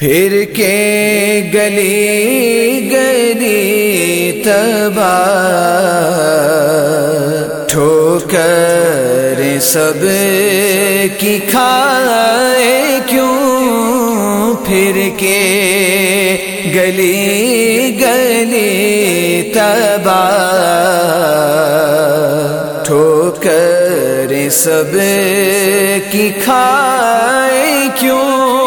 پھر کے گلی گلی تبا ٹھوکر سب کی کھائے کیوں پھر کے گلی گلی تبا ٹھوکر سب کی کھائے کیوں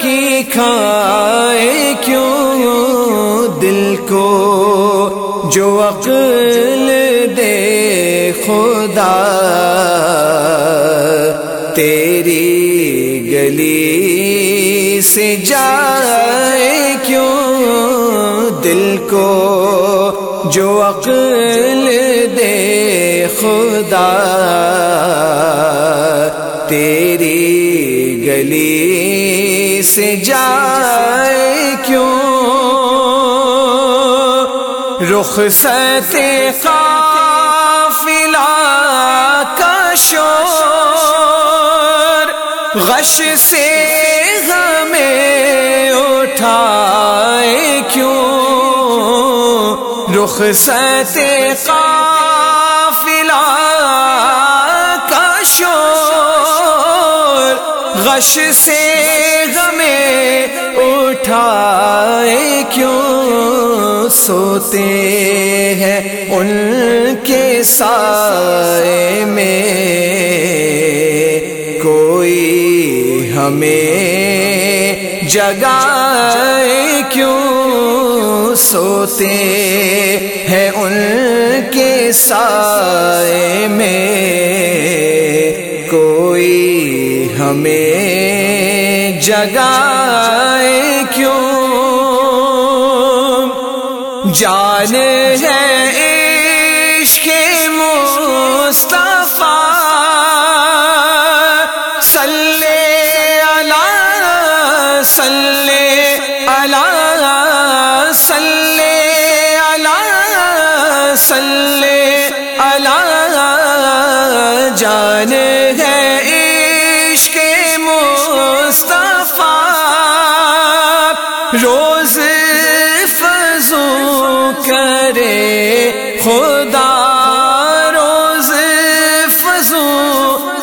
کی کھائے کیوں دل کو جو عقل دے خدا تیری گلی سے جائے کیوں دل کو جو عقل دے خدا تیری گلی سے جائے کیوں؟ رخ ستے قافلہ کا شور غش سے ہمیں اٹھائے کیوں؟ رخ ستے قافلہ کا شور غش سے ہمیں اٹھائے کیوں سوتے ہیں ان کے سائے میں؟ کوئی ہمیں جگائے کیوں سوتے ہیں ان کے سائے میں؟ کوئی ہمیں جگائے کیوں؟ جان ہے عشق مصطفیٰ صلی اللہ صلی اللہ صلی اللہ صلی اللہ جان کرے خدا روز فضو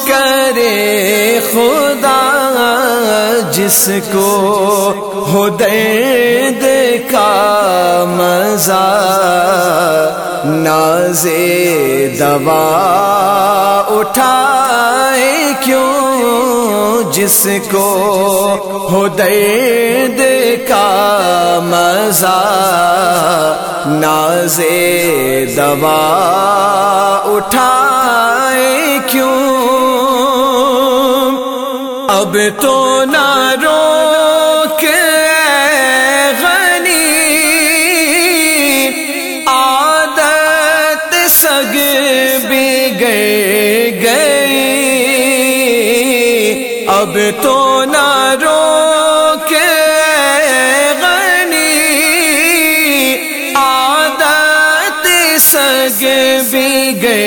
کرے خدا جس کو ہو درد کا مزہ ناز دوا آئے کیوں؟ جس کو ہو درد کا مزہ، ناز دوا اٹھائے کیوں؟ اب تو نہ رو اب تو نہ روک غنی عادت سگ بگڑ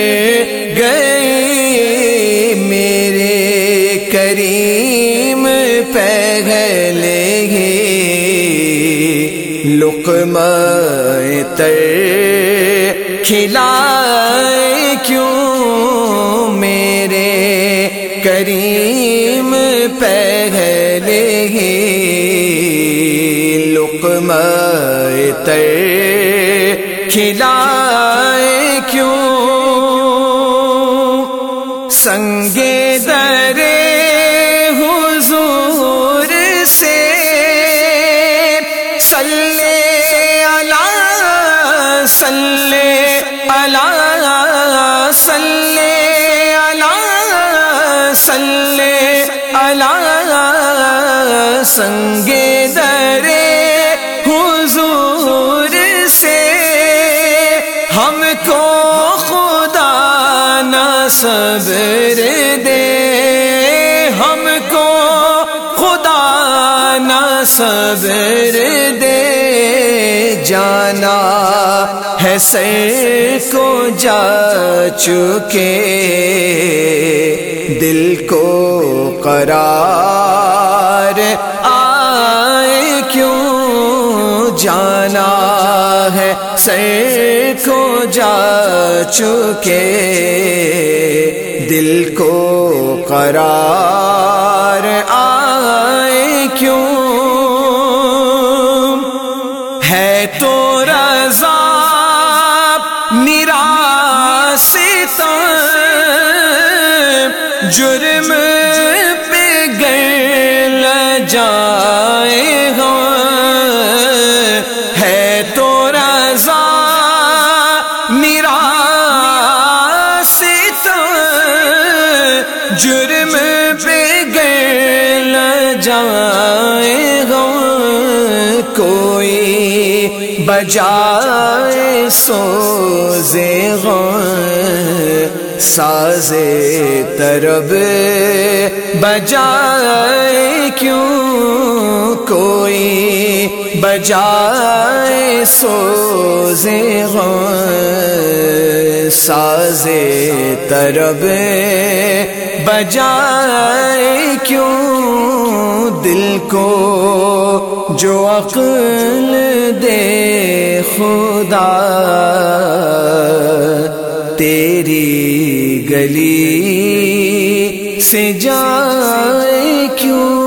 گئی میرے کریم پہلے ہی لقمہ تر کھلائے کیوں تر کھلائے کیوں؟ سنگے درے حضور سے صلی اللہ صلی اللہ صلی اللہ صلی اللہ سنگے درے صبر دے، ہم کو خدا نہ صبر دے۔ جانا ہے سر کو جا چکے، دل کو قرار آئے کیوں؟ جانا ہے سر کو جا چکے۔ دل کو قرار آئے کیوں؟ ہے تو رضا میرا سیتا جرم کوئی بجائے سوزے غم، سازے ترب۔ بجائے کیوں کوئی بجائے سوزے غم، سازے ترب۔ بجائے کیوں دل کو جو عقل دے خدا تیری گلی سے جائے کیوں؟